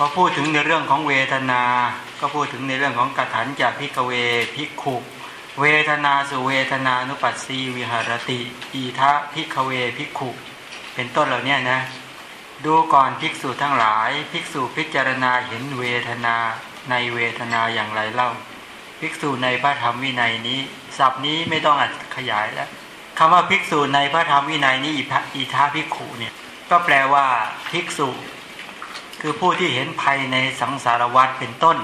พอพูดถึงในเรื่องของเวทนา ก็พูดถึงในเรื่องของกถัญจะ ภิกขะเว ภิกขุเวทะนาสุเวทะนานุปัสสีวิหะระติ อิธะ ภิกขะเว ภิกขุเป็นต้นเหล่านี้นะ ดูก่อนภิกษุทั้งหลาย ภิกษุพิจารณาเห็นเวทนาในเวทนาอย่างไรเล่า ภิกษุในพระธรรมวินัยนี้ศัพท์นี้ไม่ต้องอรรถขยายแล้วคำว่าภิกษุในพระธรรมวินัยนี้อีทาภิกขุเนี่ยก็แปลว่าภิกษุ คือผู้ที่เห็นภัยในสังสารวัฏเป็นต้น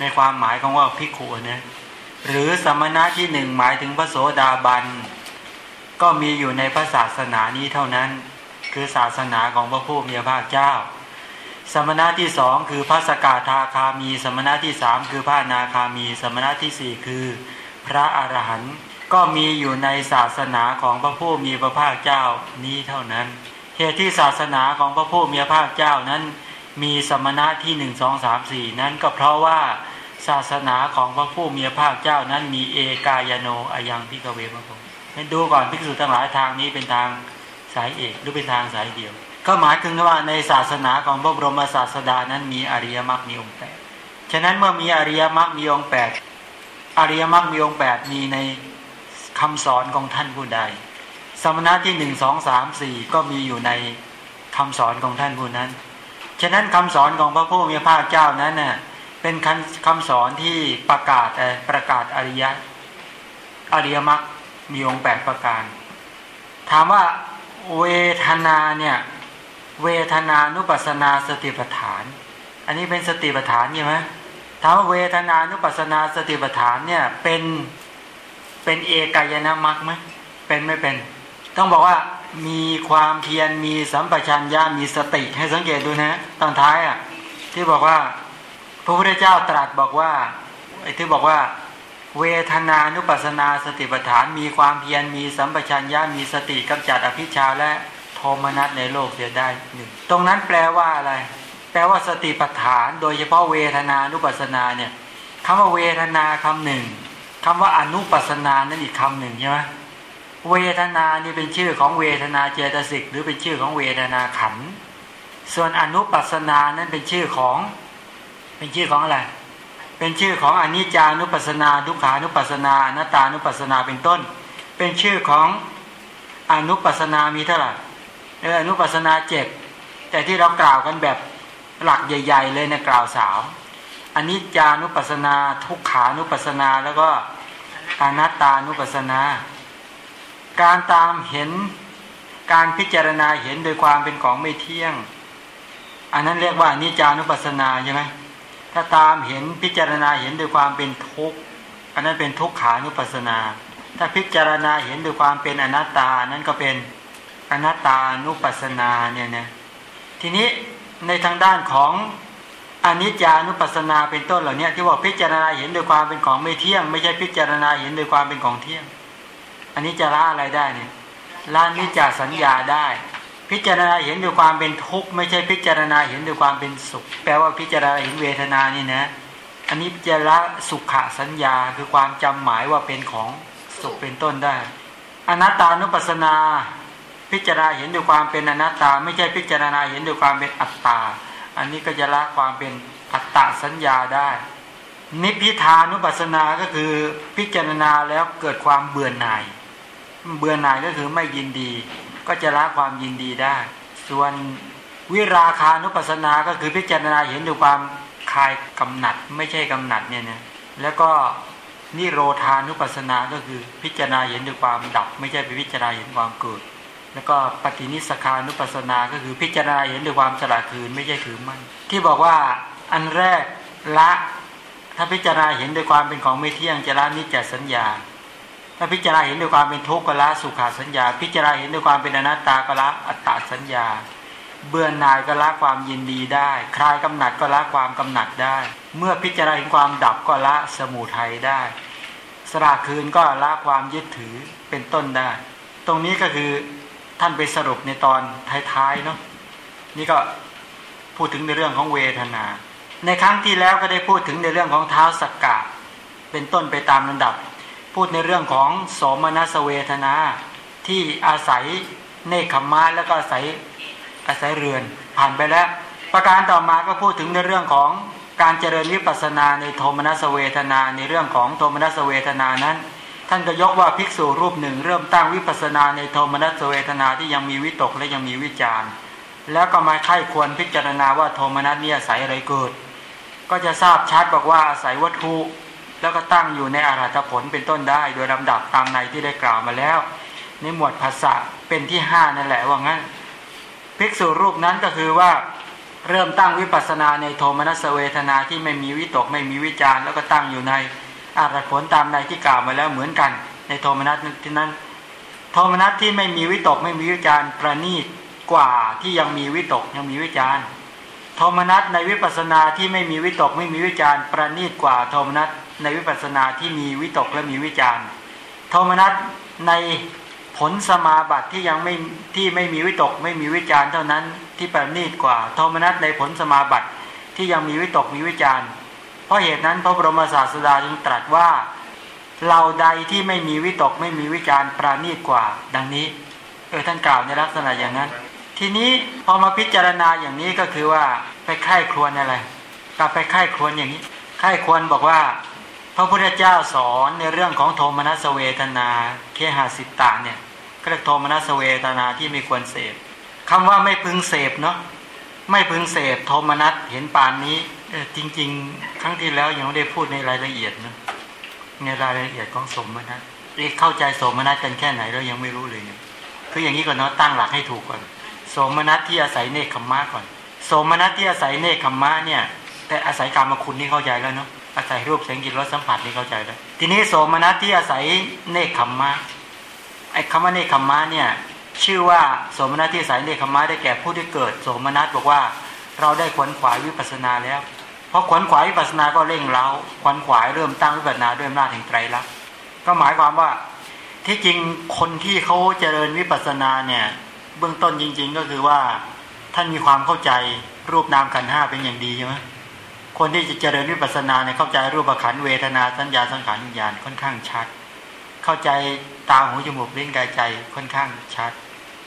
ในความหมายของว่าภิกขุเนี่ยหรือสมณะที่หนึ่งหมายถึงพระโสดาบัน ก็มีอยู่ในพระศาสนานี้เท่านั้น คือศาสนาของพระผู้มีพระภาคเจ้า สมณะที่สองคือพระสกทาคามี สมณะที่สามคือพระนาคามี สมณะที่สี่คือพระอรหันต์ก็มีอยู่ในศาสนาของพระผู้มีพระภาคเจ้านี้เท่านั้น เหตุที่ศาสนาของพระผู้มีพระภาคเจ้านั้น มีสมณะที่หนึ่งสองสามสี่นั้นก็เพราะว่าศาสนาของพระผู้มีพระภาคเจ้านั้น มีเอกายโนอายังพิกเวมะพงให้ดูก่อนภิกษุทั้งหลายทางนี้เป็นทางสายเอกหรือเป็นทางสายเดียว ก็หมายถึงว่าในศาสนาของพระบรมศาสดานั้นมีอริยมรรคมีองค์แปดฉะนั้นเมื่อมีอริยมรรคมีองค์แปดอริยมรรคมีองค์แปดมีในคำสอนของท่านผู้ใด มณะที่หนึ่งสองสามสี่ก็มีอยู่ในคำสอนของท่านผู้นั้น ฉะนั้นคำสอนของพระผู้มีพระภาคเจ้านั้นน่ะเป็นคำคำสอนที่ประกาศประกาศอริยะอริยมรรคมีองค์แปดประการ ถามว่าเวทนาเนี่ยเวทนานุปัสนาสติปัฏฐาน อันนี้เป็นสติปัฏฐานใช่ไหมถามว่าเวทนานุปัสนาสติปัฏฐานเนี่ยเป็นเป็นเอกายนามรรคไหมเป็นไม่เป็น ต้องบอกว่ามีความเพียรมีสัมปชัญญะมีสติให้สังเกตดูนะตอนท้ายอะที่บอกว่าพระพุทธเจ้าตรัสบอกว่าไอ้ที่บอกว่า เวทนานุปัสนาสติปัฏฐาน มีความเพียรมีสัมปชัญญะมีสติกำจัดอภิชาและโทมนัสในโลกเสียได้หนึ่งตรงนั้นแปลว่าอะไร แปลว่าสติปัฏฐาน โดยเฉพาะเวทนานุปัสนาเนี่ยคำว่าเวทนาคำหนึ่งคำว่าอนุปัสนานั่นอีกคำหนึ่งใช่ไหม เวทนานี่เป็นชื่อของเวทนาเจตสิกหรือเป็นชื่อของเวทนาขัน ส่วนอนุปัสนานั้นเป็นชื่อของ เป็นชื่อของอะไร เป็นชื่อของอนิจจานุปัสนาทุกขานุปัสนาอนัตตานุปัสนาเป็นต้น เป็นชื่อของอนุปัสนามีเท่าไหร่เอออนุปัสนาเจ็ดแต่ที่เรากล่าวกันแบบหลักใหญ่ ๆ เลยนะกล่าวสามอนิจจานุปัสนา ทุกขานุปัสนาแล้วก็อนัตตานุปัสนา การตามเห็นการพิจารณาเห็นโดยความเป็นของไม่เที่ยง อันนั้นเรียกว่านิจานุปัสนาใช่ไหมถ้าตามเห็นพิจารณาเห็นโดยความเป็นทุกข์อันนั้นเป็นทุกขานุปัสนา ถ้าพิจารณาเห็นโดยความเป็นอนัตตานั้นก็เป็นอนัตตานุปัสนาเนี่ยนะทีนี้ในทางด้านของอนิจจานุปัสนาเป็นต้นเหล่านี้ที่ว่าพิจารณาเห็นโดยความเป็นของไม่เที่ยง ไม่ใช่พิจารณาเห็นโดยความเป็นของเที่ยง อันนี้จะละอะไรได้เนี่ยละนิจจสัญญาได้ พิจารณาเห็นด้วยความเป็นทุกข์ไม่ใช่พิจารณาเห็นด้วยความเป็นสุข แปลว่าพิจารณาเห็นเวทนานี่นะ อันนี้จะละสุขสัญญาคือความจำหมายว่าเป็นของสุขเป็นต้นได้ อนัตตานุปัสสนา พิจารณาเห็นด้วยความเป็นอนัตตา ไม่ใช่พิจารณาเห็นด้วยความเป็นอัตตา อันนี้ก็จะละความเป็นอัตตาสัญญาได้นิพพิทานุปัสสนาก็คือพิจารณาแล้วเกิดความเบื่อหน่าย เบื่อหน่ายก็คือไม่ยินดี ก็จะละความยินดีได้ ส่วนวิราคานุปัสสนาก็คือพิจารณาเห็นด้วยความคลายกำหนัด ไม่ใช่กำหนัดเนี่ยนะแล้วก็นิโรธานุปัสสนาก็คือพิจารณาเห็นด้วยความดับ ไม่ใช่ไปพิจารณาเห็นความเกิด แล้วก็ปฏินิสขานุปัสสนาก็คือพิจารณาเห็นด้วยความสละคืนไม่ใช่ถือมั่นที่บอกว่าอันแรกละถ้าพิจารณาเห็นด้วยความเป็นของไม่เที่ยงจะละนิจจสัญญา ถ้าพิจารณาเห็นด้วยความเป็นทุกข์ก็ละสุขาสัญญา พิจารณาเห็นด้วยความเป็นอนัตตาก็ละอัตตาสัญญา เบื่อหน่ายก็ละความยินดีได้ คลายกำหนัดก็ละความกำหนัดได้ เมื่อพิจารณาเห็นความดับก็ละสมุทัยได้ สละคืนก็ละความยึดถือเป็นต้นได้ ตรงนี้ก็คือท่านไปสรุปในตอนท้ายๆเนาะนี่ก็พูดถึงในเรื่องของเวทนา ในครั้งที่แล้วก็ได้พูดถึงในเรื่องของเท้าสักกะ เป็นต้นไปตามลำดับ พูดในเรื่องของสมนัสเวทนาที่อาศัยเนคขมะแล้วก็อาศัยอาศัยเรือน ผ่านไปแล้ว ประการต่อมาก็พูดถึงในเรื่องของการเจริญวิปัสสนาในโทมนัสเวทนาในเรื่องของโทมนัสเวทนานั้น ท่านก็ยกว่าภิกษุรูปหนึ่ง เริ่มตั้งวิปัสสนาในโทมนัสเวทนาที่ยังมีวิตกและยังมีวิจารณ์ แล้วก็มาไข้ควรพิจารณาว่าโทมนัสเนี่ยอาศัยอะไรเกิด ก็จะทราบชัดบอกว่าอาศัยวัตถุ แล้วก็ตั้งอยู่ในอารัตผลเป็นต้นได้ โดยลำดับตามในที่ได้กล่าวมาแล้ว ในหมวดภาษาเป็นที่ห้านั่นแหละว่างั้นภิกษุรูปนั้นก็คือว่าเริ่มตั้งวิปัสสนาในโทมนัสเวทนาที่ไม่มีวิตกไม่มีวิจารแล้วก็ตั้งอยู่ในอารัตผลตามในที่กล่าวมาแล้วเหมือนกัน ในโทมนัสที่นั้น โทมนัสที่ไม่มีวิตกไม่มีวิจารประณีตกว่าที่ยังมีวิตกยังมีวิจารโทมนัสในวิปัสสนาที่ไม่มีวิตกไม่มีวิจารประณีตกว่าโทมนัส ในวิปัสสนาที่มีวิตกและมีวิจารโทมนัสในผลสมาบัติที่ยังไม่ที่ไม่มีวิตกไม่มีวิจารเท่านั้นที่ประณีตกว่า โทมนัสในผลสมาบัติที่ยังมีวิตกมีวิจารเพราะเหตุนั้นพระบรมศาสดาจึงตรัสว่าเราใดที่ไม่มีวิตกไม่มีวิจารประณีตกว่า ดังนี้เออท่านกล่าวในลักษณะอย่างนั้น ทีนี้พอมาพิจารณาอย่างนี้ก็คือว่าไปไข้ครวนอะไรกลับไปไข้ครวนอย่างนี้ไข้ควรบอกว่า พระพุทธเจ้าสอนในเรื่องของโทมนัสเวทนา เคหาสิตาเนี่ยก็เรียกโทมนัสเวทนาที่ไม่ควรเสพคำว่าไม่พึงเสพเนาะไม่พึงเสพโทมนัสเห็นปานนี้จริง ๆ ครั้งที่แล้วยังไม่ได้พูดในรายละเอียดนะในรายละเอียดของสมนัสเรียกเข้าใจสมนัสกันแค่ไหนเรายังไม่รู้เลยเนี่ยคืออย่างนี้ก่อนเนาะตั้งหลักให้ถูกก่อนโสมนัสที่อาศัยเนคขมมะก่อน โสมนัสที่อาศัยเนคขมมะเนี่ย แต่อาศัยกรรมคุณนี่เข้าใจแล้วเนาะ อาศัยรูปเสียงกลิ่นรสสัมผัสนี่เข้าใจแล้วทีนี้โสมนัสที่อาศัยเนคขมมะไอ้คำว่าเนคขมมะเนี่ย ชื่อว่าโสมนัสที่อาศัยเนคขมมะได้แก่ผู้ที่เกิด โสมนัสบอกว่าเราได้ขวนขวายวิปัสนาแล้ว เพราะขวนขวายวิปัสนาก็เร่งเร้าขวนขวายเริ่มตั้งวิปัสนาด้วยอำนาจแห่งไตรลักษณ์ก็หมายความว่าที่จริงคนที่เขาเจริญวิปัสนาเนี่ย เบื้องต้นจริง ๆ ก็คือว่าท่านมีความเข้าใจรูปนามขันห้าเป็นอย่างดีใช่ไหม คนที่จะเจริญวิปัสสนาเนี่ยเข้าใจรูปขันเวทนาสัญญาสังขารวิญญาณค่อนข้างชัด เข้าใจตาหูจมูกลิ้นกายใจค่อนข้างชัด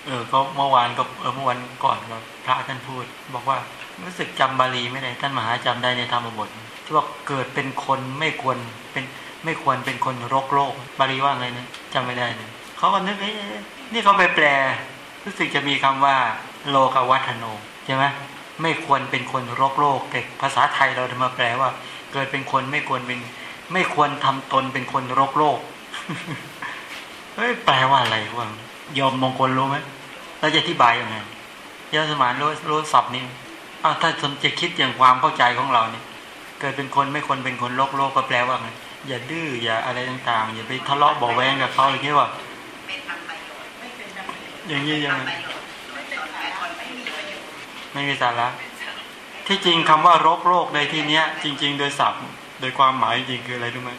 เออก็เมื่อวานก็เออเมื่อวันก่อนก็พระท่านพูด บอกว่ารู้สึกจำบาลีไม่ได้ท่านมหาจำได้ในธรรมบทที่ว่าเกิดเป็นคนไม่ควรเป็นไม่ควรเป็นคนรกโลกบาลีว่าไงนะจำไม่ได้เลยเขาก็นึกเอ้นี่เขาไปแปล รู้สึกจะมีคำว่า โลกวัฒโนใช่ไหม ไม่ควรเป็นคนรกโลกแต่ภาษาไทยเราจะมาแปลว่า เกิดเป็นคนไม่ควรเป็น ไม่ควรทำตนเป็นคนรกโลกเฮ้ยแปลว่าอะไรวะยอมมงคลรู้ไหมเราจะอธิบายยังไงยาสมานรู้รู้ศัพท์นี้อ้าวถ้าสมจะคิดอย่างความเข้าใจของเราเนี่ย เกิดเป็นคนไม่ควรเป็นคนโลกโลกก็แปลว่าไงอย่าดื้ออย่าอะไรต่างๆ อย่าไปทะเลาะเบาแวงกับเขาอย่างนี้ว่าอย่างนี้ยังไง ไม่มีสาระที่จริงคำว่ารกโลกในที่เนี้ย จริง ๆ โดยศัพท์ โดยความหมายจริงคืออะไรรู้ไหม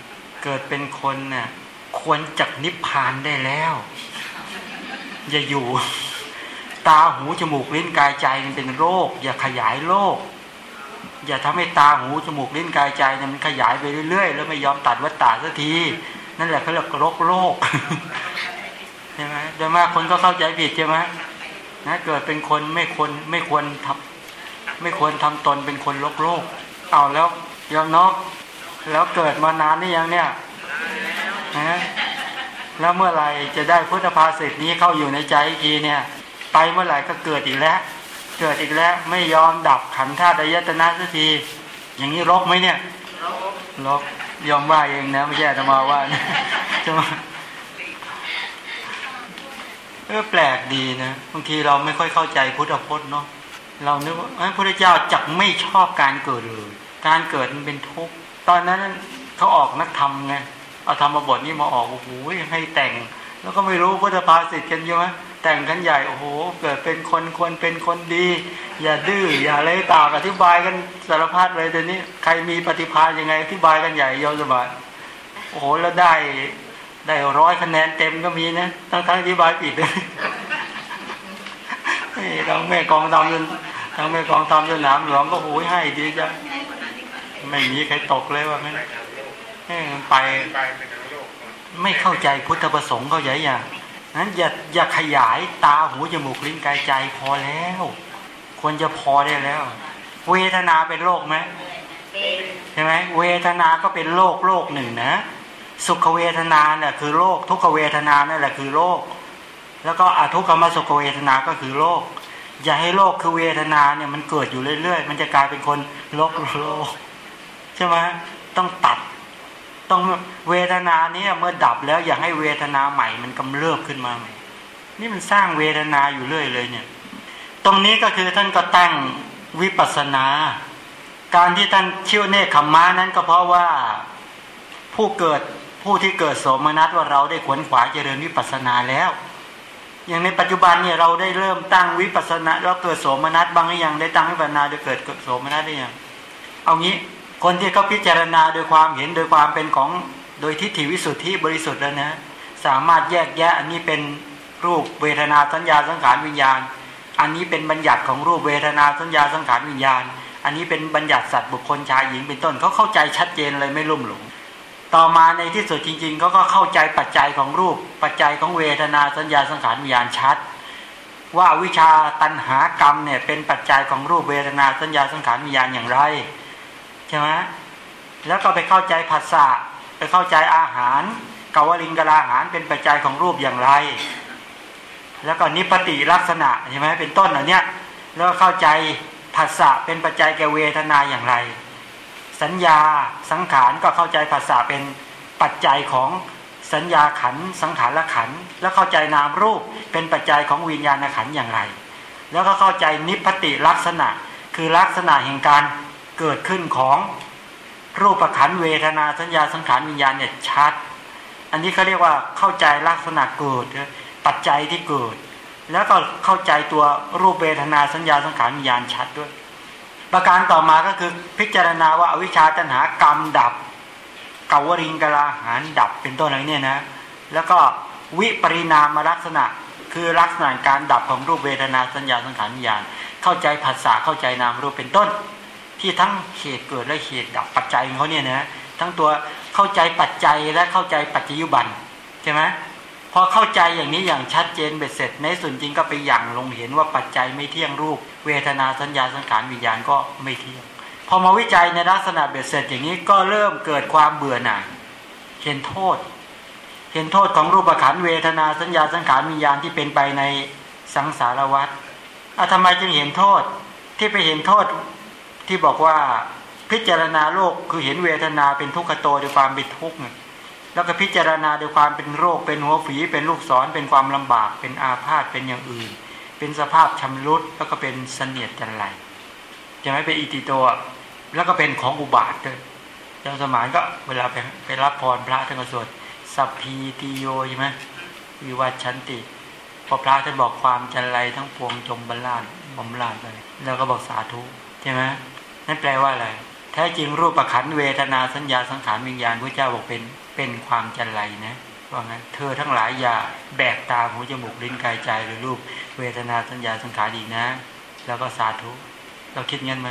เกิดเป็นคนเนี่ยควรจักนิพพานได้แล้ว อย่าอยู่ ตาหูจมูกลิ้นกายใจมันเป็นโรค อย่าขยายโรคอย่าทำให้ตาหูจมูกลิ้นกายใจมันขยายไปเรื่อยๆ แล้วไม่ยอมตัดวัฏฏะสักที นั่นแหละเขาเรียกรกโลกใช่ไหมโดยมากคนก็เข้าใจผิดใช่ไหม นะเกิดเป็นคนไม่ควรไม่ควรทำไม่ควรทำตนเป็นคนโลกโลกเอาแล้วยอมนอกแล้วเกิดมานานนี่ยังเนี่ยนะแล้วเมื่อไหร่จะได้พุทธภาษิตนี้เข้าอยู่ในใจอีกทีเนี่ย ไปเมื่อไหร่ก็เกิดอีกแล้ว เกิดอีกแล้วไม่ยอมดับขันธาตุยตนะสักที อย่างนี้รกไหมเนี่ยรกยอมว่าเองนะไม่ใช่ธรรมาว่าจะมา เออแปลกดีนะบางทีเราไม่ค่อยเข้าใจพุทธพจน์เนาะเรานึกว่าพระพุทธเจ้าจักไม่ชอบการเกิดเลยการเกิดมันเป็นทุกข์ตอนนั้นเขาออกนักธรรมไงเอาธรรมบทนี้มาออกโอ้โหให้แต่ง แล้วก็ไม่รู้พุทธภาษิตกันใช่ไหมแต่งกันใหญ่โอ้โห เกิดเป็นคนควรเป็นคนดี อย่าดื้ออย่าอะไรตากอธิบายกันสารพัดเลยแต่นี้ใครมีปฏิภาณยังไงอธิบายกันใหญ่ยอมสบายโอ้โหแล้วได้ ได้ร้อยคะแนนเต็มก็มีนะทั้งทั้งอธิบายผิดเลยทั้งแม่กองทำจนทั้งแม่กองทำจนหนามหลวงก็หูยให้ดีจ้ะไม่มีใครตกเลยว่าไม่ไป ไม่เข้าใจพุทธประสงค์เขาใหญ่อย่างนั้นอย่าอย่าขยายตาหูจมูกลิ้นกายใจพอแล้ว ควรจะพอได้แล้ว เวทนาเป็นโรคไหมใช่ไหมเวทนาก็เป็นโรคโรคหนึ่งนะ สุขเวทนาเนี่ยคือโรคทุกขเวทนานั่นแหละคือโรคแล้วก็อทุกขมสุขเวทนาก็คือโรคอย่าให้โรคคือเวทนาเนี่ยมันเกิดอยู่เรื่อยๆ มันจะกลายเป็นคนโรคโรคใช่ไหมต้องตัด ต้องเวทนานี้เมื่อดับแล้วอย่าให้เวทนาใหม่มันกำเริบขึ้นมาใหม่นี่มันสร้างเวทนาอยู่เรื่อยเลยเนี่ย ตรงนี้ก็คือท่านก็ตั้งวิปัสนา การที่ท่านเชื่อเนคขมมานั้นก็เพราะว่าผู้เกิด ผู้ที่เกิดโสมนัสว่าเราได้ขวนขวายเจริญวิปัสนาแล้ว อย่างในปัจจุบันเนี่ยเราได้เริ่มตั้งวิปัสนาเราเกิดโสมนัสบางหรือยังได้ตั้งวิปัสนาโดยเกิดโสมนัสได้ยังเอางี้คนที่เขาพิจารณาโดยความเห็นโดยความเป็นของโดยทิฏฐิวิสุทธิบริสุทธิ์แล้วนะสามารถแยกแยะอันนี้เป็นรูปเวทนาสัญญาสังขารวิญญาณ อันนี้เป็นบัญญัติของรูปเวทนาสัญญาสังขารวิญญาณ อันนี้เป็นบัญญัติสัตว์บุคคลชายหญิงเป็นต้นเขาเข้าใจชัดเจนเลยไม่ลุ่มหลง ต่อมาในที่สุดจริงๆเขาก็เข้าใจปัจจัยของรูป ปัจจัยของเวทนาสัญญาสังขารวิญญาณชัด ว่าวิชาตันหากรรมเนี่ยเป็นปัจจัยของรูปเวทนาสัญญาสังขารวิญญาณอย่างไรใช่ไหมแล้วก็ไปเข้าใจผัสสะไปเข้าใจอาหารกาวลิงกลาอาหารเป็นปัจจัยของรูปอย่างไร แล้วก็นิพติลักษณะใช่ไหมเป็นต้นเหล่านี้แล้วเข้าใจผัสสะเป็นปัจจัยแก่เวทนาอย่างไร สัญญาสังขารก็เข้าใจผัสสะเป็นปัจจัยของสัญญาขันสังขารละขันแล้วเข้าใจนามรูปเป็นปัจจัยของวิญญาณขันอย่างไร แล้วก็เข้าใจนิพติลักษณะ คือลักษณะแห่งการเกิดขึ้นของรูปขันเวทนาสัญญาสังขารวิญญาณเนี่ยชัด อันนี้เขาเรียกว่าเข้าใจลักษณะเกิดปัจจัยที่เกิด แล้วก็เข้าใจตัวรูปเวทนาสัญญาสังขารวิญญาณชัดด้วย ประการต่อมาก็คือพิจารณาว่าอวิชชาตัณหากรรมดับเกาวริงกลาหารดับเป็นต้นอะไรเนี่ยนะ แล้วก็วิปริณามลักษณะคือลักษณะการดับของรูปเวทนาสัญญาสังขารวิญญาณเข้าใจภาษาเข้าใจนามรูปเป็นต้น ที่ทั้งเหตุเกิดและเหตุดับปัจจัยของเขาเนี่ยนะทั้งตัวเข้าใจปัจจัยและเข้าใจปัจจยุบันใช่ไหม พอเข้าใจอย่างนี้อย่างชัดเจนเบ็ดเสร็จ ในส่วนจริงก็ไปอย่างลงเห็นว่าปัจจัยไม่เที่ยงรูป เวทนาสัญญาสังขารวิญญาณก็ไม่เที่ยง พอมาวิจัยในลักษณะเบ็ดเสร็จอย่างนี้ก็เริ่มเกิดความเบื่อหน่ายเห็นโทษ เห็นโทษของรูปขันเวทนาสัญญาสังขารวิญญาณที่เป็นไปในสังสารวัฏอะทำไมจึงเห็นโทษที่ไปเห็นโทษที่บอกว่าพิจารณาโลกคือเห็นเวทนาเป็นทุกขโตด้วยความเป็นทุกข์ แล้วก็พิจารณาด้วยความเป็นโรคเป็นหัวฝีเป็นลูกศรเป็นความลำบาก เป็นอาพาธเป็นอย่างอื่น เป็นสภาพชำรุดแล้วก็เป็นเสนียดจันไรจะไม่เป็นอิติโตแล้วก็เป็นของอุบาทด้วยจำสมานก็เวลาไปไปรับพรพระท่านก็สวดสัพพีติโยใช่ไหมวิวัชชันติพอพระท่านบอกความจันไรทั้งปวงจมบรรลานบมลานไปแล้วก็บอกสาธุใช่ไหมนั่นแปลว่าอะไรแท้จริงรูปประขันเวทนาสัญญาสังขารวิญญาณพระเจ้าบอกเป็น เป็นความจันไรนะว่างั้นเธอทั้งหลายอย่าแบกตาหูจมูกลิ้นกายใจหรือรูป เวทนาสัญญาสังขารอีกนะ แล้วก็สาธุเราคิดงั้นไหม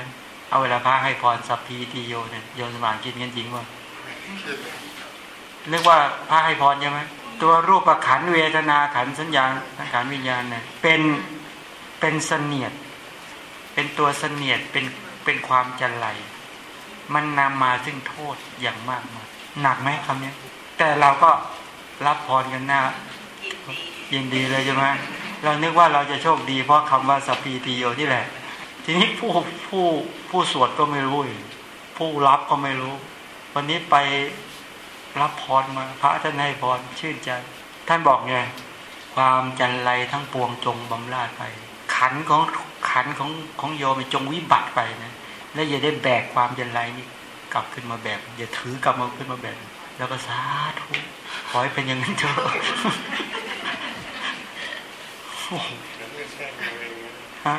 เอาเวลาพระให้พรสัพพีติโยเนี่ยโยนสมานคิดงั้นจริงว่าเรียกว่าพระให้พรใช่ไหมตัวรูปขันเวทนาขันสัญญาสังขารวิญญาณเนี่ยเป็นเป็นเสนียด เป็นตัวเสนียดเป็นเป็นความจันไรมันนำมาซึ่งโทษอย่างมากมาย หนักไหมคำนี้แต่เราก็รับพรกันหน้ายินดีเลยใช่ไหมเรานึกว่าเราจะโชคดี เพราะคำว่าสปีติโยที่แหละ ทีนี้ผู้ผู้ผู้สวดก็ไม่รู้ผู้รับก็ไม่รู้ วันนี้ไปรับพรมา พระท่านให้พรชื่นใจ ท่านบอกไงความจันไรทั้งปวงจงบำราดไป ขันของขันของของโยมจงวิบัติไปนะและอย่าได้แบกความยันไรนี่ กลับขึ้นมาแบกอย่าถือกลับมาขึ้นมาแบกแล้วก็สาธุขอให้เป็นอย่างนั้นเถอะฮะ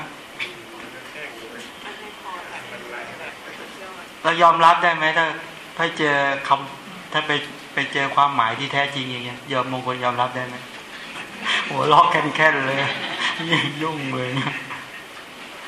เรายอมรับได้ไหมถ้าถ้าเจอคำถ้าไปไปเจอความหมายที่แท้จริงอย่างเงี้ยยอมมงคลยอมรับได้ไหมโอ้ลอกแค่นๆเลยยุ่งเลย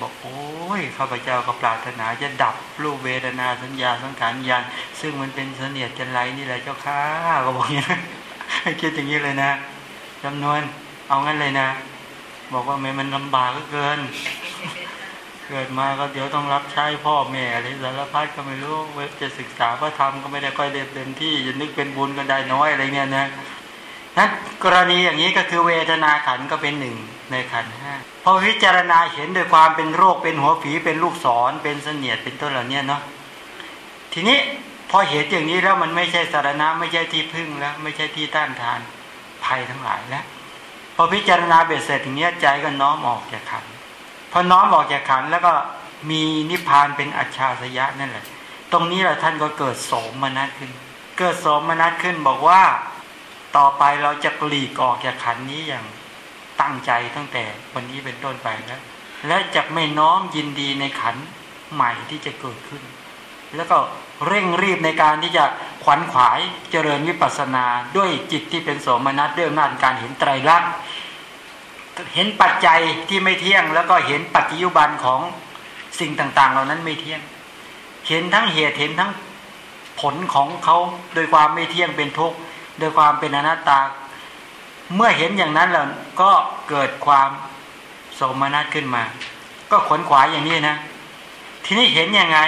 บอกโอ้ยข้าพเจ้าก็ปรารถนาจะดับรูปเวทนาสัญญาสังขารญาณซึ่งมันเป็นเสนียดจันไรนี่แหละเจ้าข้าก็บอกอย่างนี้คิดอย่างนี้เลยนะจำนวนเอางั้นเลยนะ บอกว่าไม่มันลำบากเกิน เกิดมาก็เดี๋ยวต้องรับใช้พ่อแม่อะไรสารพัดก็ไม่รู้ว็บจะศึกษาพระธรรมก็ไม่ได้ค่อยเต็มที่จะนึกเป็นบุญก็ได้น้อยอะไรเนี่ยนะนั้นกรณีอย่างนี้ก็คือเวทนาขันก็เป็นหนึ่ง ในขันห้าพอพิจารณาเห็นโดยความเป็นโรคเป็นหัวฝีเป็นลูกศรเป็นเสนียดเป็นต้นเหล่านี้เนาะทีนี้พอเห็นอย่างนี้แล้วมันไม่ใช่สารณะไม่ใช่ที่พึ่งแล้ว ไม่ใช่ที่ต้านทานภัยทั้งหลายแล้วพอพิจารณาเบ็ดเสร็จอย่างนี้ใจก็น้อมออกจากขันพอน้อมออกจากขันแล้วก็มีนิพพานเป็นอัจฉริยะนั่นแหละ ตรงนี้แหละท่านก็เกิดโสมนัสขึ้น เกิดโสมนัสขึ้นบอกว่า ต่อไปเราจะกลีกออกจากขันนี้อย่าง ตั้งใจตั้งแต่วันนี้เป็นต้นไปแล้วและจะไม่น้อมยินดีในขันใหม่ที่จะเกิดขึ้น แล้วก็เร่งรีบในการที่จะขวัญขวายเจริญวิปัสสนาด้วยจิตที่เป็นโสมนัสด้วยอำนาจการเห็นไตรลักษณ์เห็นปัจจัยที่ไม่เที่ยง แล้วก็เห็นปัจจุบันของสิ่งต่างๆ เหล่านั้นไม่เที่ยง เห็นทั้งเหตุเห็นทั้งผลของเขาโดยความไม่เที่ยงเป็นทุกข์โดยความเป็นอนัตตา เมื่อเห็นอย่างนั้นแล้วก็เกิดความโสมนัสขึ้นมา ก็ขนขวายอย่างนี้นะ ทีนี้เห็นยังไง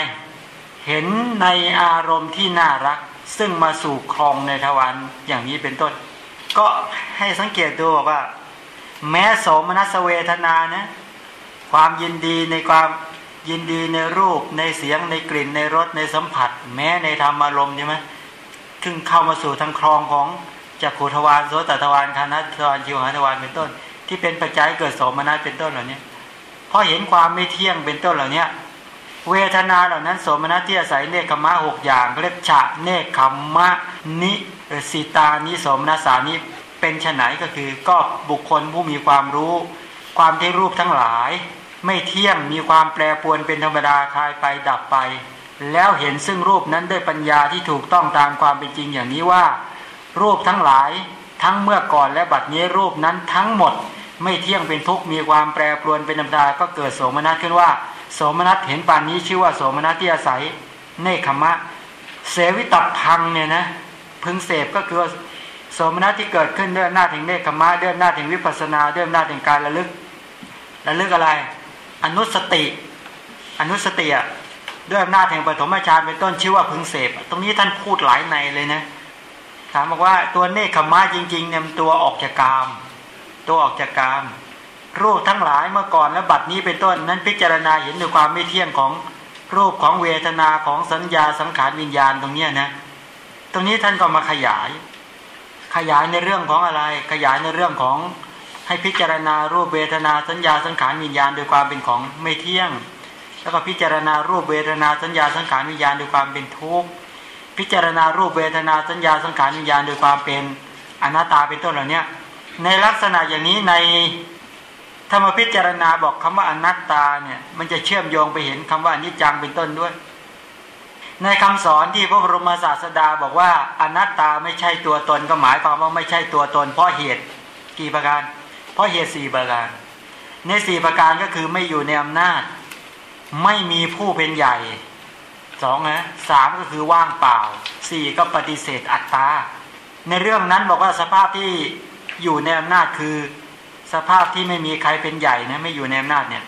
เห็นในอารมณ์ที่น่ารัก ซึ่งมาสู่ครองในทวารอย่างนี้เป็นต้น ก็ให้สังเกตดูว่า แม้โสมนัสเวทนานะความยินดีในความยินดีในรูปในเสียงในกลิ่นในรสในสัมผัส แม้ในธรรมอารมณ์ใช่ไหมซึ่งเข้ามาสู่ทางครองของ จักขุทวารโสตทวารคานัทวารชิวหาทวารเป็นต้น ที่เป็นปัจจัยเกิดโสมนัสเป็นต้นเหล่านี้พอเห็นความไม่เที่ยงเป็นต้นเหล่านี้เวทนาเหล่านั้นโสมนัสที่อาศัยเนคขมะหกอย่างเรียกฉะเนคขมะนิสิตานิโสมนัสสานิเป็นฉไหนก็คือก็บุคคลผู้มีความรู้ ความที่รูปทั้งหลาย ไม่เที่ยงมีความแปรปวนเป็นธรรมดาคลายไปดับไป แล้วเห็นซึ่งรูปนั้นด้วยปัญญาที่ถูกต้องตามความเป็นจริงอย่างนี้ว่า รูปทั้งหลายทั้งเมื่อก่อนและบัดนี้รูปนั้นทั้งหมด ไม่เที่ยงเป็นทุกข์มีความแปรปรวนเป็นธรรมดาก็เกิดโสมนัสขึ้นว่า โสมนัสเห็นปานนี้ชื่อว่าโสมนัสที่อาศัยเนคขมะ เสวิตับพังเนี่ยนะพึงเสพก็คือโสมนัสที่เกิดขึ้นด้วยหน้าถึงเนคขมะด้วยหน้าถึงวิปัสนาด้วยหน้าถึงการระลึกระลึกอะไร อนุสติ อนุสติอะด้วยอำนาจแห่งปฐมฌานเป็นต้นชื่อว่าพึงเสพ ตรงนี้ท่านพูดหลายในเลยนะ ถามบอกว่าตัวเนคขมะจริงๆเนี่ยตัวออกจากกาม ตัวออกจากกามรูปทั้งหลายเมื่อก่อนและบัดนี้เป็นต้นนั้นพิจารณาเห็นด้วยความไม่เที่ยงของรูปของเวทนาของสัญญาสังขารวิญญาณตรงเนี้นะ ตรงนี้ท่านก็มาขยาย ขยายในเรื่องของอะไร ขยายในเรื่องของให้พิจารณารูปเวทนาสัญญาสังขารวิญญาณโดยความเป็นของไม่เที่ยง แล้วก็พิจารณารูปเวทนาสัญญาสังขารวิญญาณโดยความเป็นทุกข์ พิจารณารูปเวทนาสัญญาสังขารวิญญาณโดยความเป็นอนัตตาเป็นต้นเหล่านี้ในลักษณะอย่างนี้ในถ้ามพิจารณาบอกคำว่าอนัตตาเนี่ยมันจะเชื่อมโยงไปเห็นคำว่าอนิจจังเป็นต้นด้วย ในคำสอนที่พระบรมศาสดาบอกว่าอนัตตาไม่ใช่ตัวตนก็หมายความว่าไม่ใช่ตัวตน เพราะเหตุกี่ประการ เพราะเหตุสี่ประการ ในสี่ประการก็คือไม่อยู่ในอำนาจ ไม่มีผู้เป็นใหญ่ สองนะสามก็คือว่างเปล่าสี่ก็ปฏิเสธอัตตา ในเรื่องนั้นบอกว่าสภาพที่อยู่ในอำนาจคือ สภาพที่ไม่มีใครเป็นใหญ่นะไม่อยู่ในอำนาจเนี่ย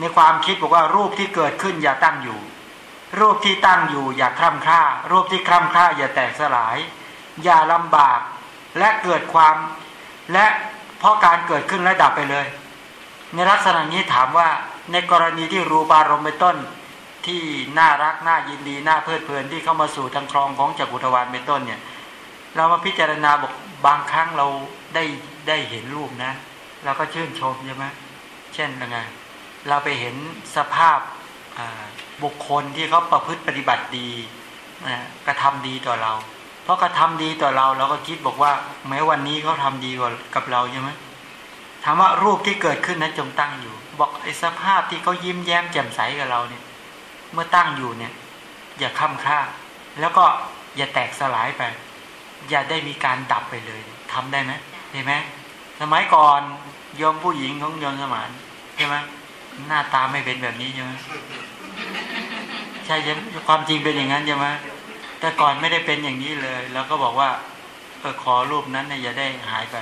ในความคิดบอกว่ารูปที่เกิดขึ้นอย่าตั้งอยู่ รูปที่ตั้งอยู่อย่าคล่ำคล้ารูปที่คล่ำคล้าอย่าแตกสลาย อย่าลำบาก และเกิดความและเพราะการเกิดขึ้นและดับไปเลย ในลักษณะนี้ถามว่าในกรณีที่รูปารมณ์เป็นต้น ที่น่ารักน่ายินดีน่าเพลิดเพลินที่เข้ามาสู่ทางครองของจักรุทวารเป็นต้นเนี่ย เรามาพิจารณาบอกบางครั้งเราได้ได้เห็นรูปนะเราก็ชื่นชมใช่ไหมเช่นยังไงเราไปเห็นสภาพบุคคลที่เขาประพฤติปฏิบัติดีกระทำดีต่อเรา เพราะกระทำดีต่อเราเราก็คิดบอกว่า แม้วันนี้เขาทาดีกว่ากับเราใช่ไหมถามว่ารูปที่เกิดขึ้นนั้นจงตั้งอยู่ บอกไอ้สภาพที่เขายิ้มแย้มแจ่มใสกับเราเนี่ย เมื่อตั้งอยู่เนี่ย อย่าค้ำค่า แล้วก็อย่าแตกสลายไป อย่าได้มีการดับไปเลยทำได้ไหมเห็นไหมสมัยก่อนยมผู้หญิงของยมสมานใช่ไหมหน้าตาไม่เป็นแบบนี้ใช่ไหมใช่ใช่ความจริงเป็นอย่างนั้นใช่ไหมแต่ก่อนไม่ได้เป็นอย่างนี้เลย แล้วก็บอกว่าเออขอรูปนั้นเนี่ยอย่าได้หายไป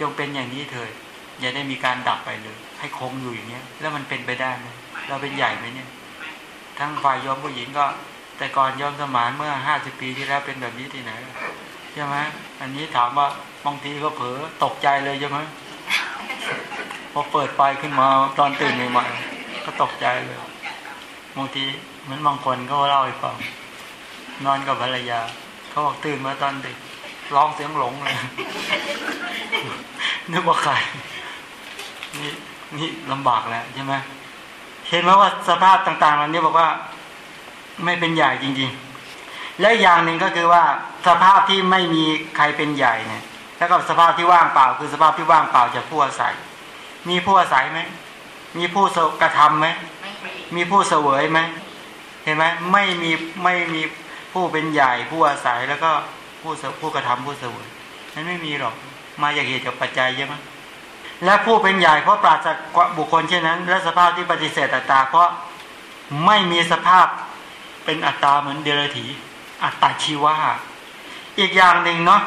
จงเป็นอย่างนี้เถิดอย่าได้มีการดับไปเลย ให้คงอยู่อย่างเนี้ย แล้วมันเป็นไปได้ไหมเราเป็นใหญ่ไหมเนี่ย ทั้งฝ่ายโยมผู้หญิงก็ แต่ก่อนโยมสมานเมื่อห้าสิบปีที่แล้วเป็นแบบนี้ที่ไหนใช่ไหมอันนี้ถามว่าบางทีก็เผลอตกใจเลยใช่ไหมพอเปิดไฟขึ้นมาตอนตื่นใหม่ๆก็ตกใจเลยบางทีเหมือนบางคนก็เล่าให้ฟังนอนกับภรรยาเขาบอกตื่นมาตอนดึกร้องเสียงหลงเลยนึกว่าใครนี่นี่ลำบากแล้วใช่ไหม เห็นไหมว่าสภาพต่างๆเหล่านี้บอกว่าไม่เป็นใหญ่จริง ๆ และอย่างหนึ่งก็คือว่าสภาพที่ไม่มีใครเป็นใหญ่เนี่ยแล้วก็สภาพที่ว่างเปล่า คือสภาพที่ว่างเปล่าจากผู้อาศัย มีผู้อาศัยไหมมีผู้กระทำไหมมีผู้เสวยไหมเห็นไหมไม่มีไม่มีผู้เป็นใหญ่ผู้อาศัยแล้วก็ผู้ผู้กระทำผู้เสวยนั้นไม่มีหรอก มาจากเหตุจากปัจจัยใช่ไหม และผู้เป็นใหญ่เพราะปราศจากบุคคลเช่นนั้น และสภาพที่ปฏิเสธอัตตาเพราะไม่มีสภาพเป็นอัตตาเหมือนเดรัจฉีอัตตาชีวะอีกอย่างหนึ่งเนาะ